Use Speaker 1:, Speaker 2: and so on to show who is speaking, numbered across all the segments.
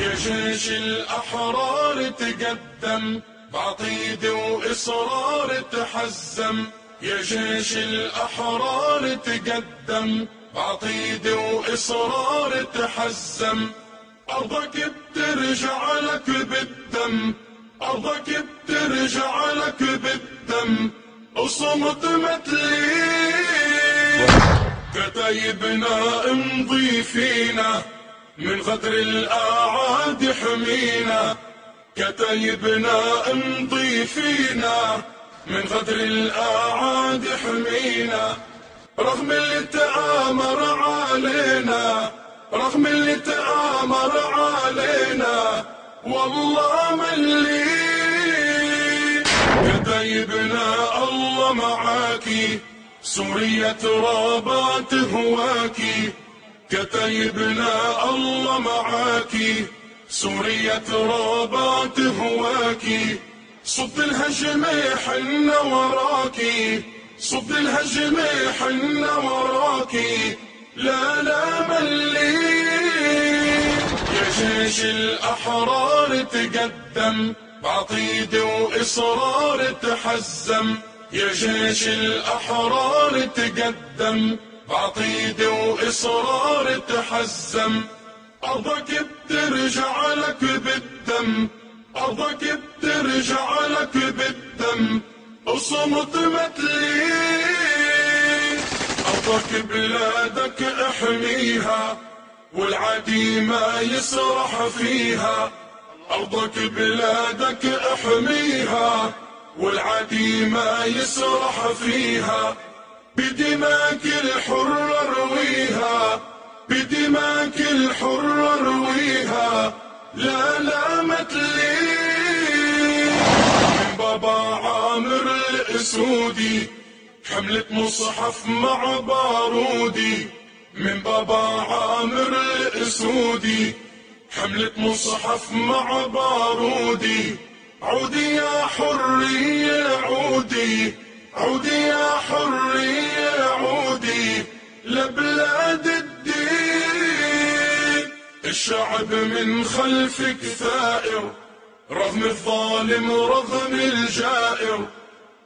Speaker 1: يا جيش الأحرار تقدم بعقيد وإصرار تحزم. يا جيش الأحرار تقدم بعقيد وإصرار تحزم. أرضك بترجع لك بالدم أرضك بترجع لك بالدم. أصمت متلي كتايبنا امضي فينا. من غدر الأعاد حمينا كتايبنا امضي فينا من غدر الأعاد حمينا رغم اللي تآمر علينا رغم اللي تآمر علينا. والله ملي كتايبنا الله معاكي سوريا ترابات هواكي. كتايبنا الله معاكي سوريا ترابات هواكي صد الهجمة حنا وراكي صد الهجمة حنا وراكي لا لا ملي يا جيش الأحرار تقدم بعقيد وإصرار تحزم. يا جيش الأحرار تقدم بعقيد وإصرار تحزم. أرضك بترجع لك بالدم. أرضك بترجع لك بالدم. اصمت متلي أرضك بلادك أحميها والعدي ما يسرح فيها. أرضك بلادك أحميها والعدي ما يسرح فيها. بدماك الحر رويها بدماك الحر رويها لا لا متلي من بابا عامر الأسودي حملة مصحف مع بارودي. من بابا عامر الأسودي حملة مصحف مع بارودي. عودي يا حرية عودي. عودي يا حرية الشعب من خلفك ثائر رغم الظالم رغم الجائر.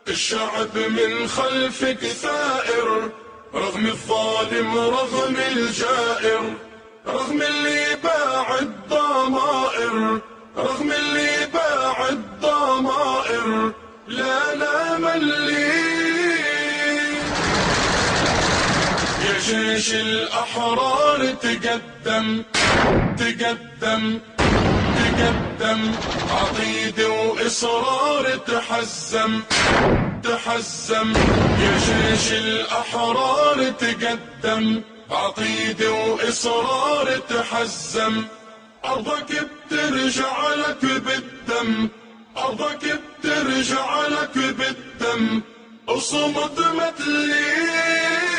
Speaker 1: الشعب من خلفك ثائر رغم الظالم رغم الجائر. رغم اللي باع الضمائر رغم اللي جيش الأحرار تقدم تقدم تقدم. عقيد وإصرار تحزم تحزم. يا جيش الأحرار تقدم بعقيد وإصرار تحزم. أرضك بترجع لك بالدم أرضك بترجع لك بالدم. أصمت متلي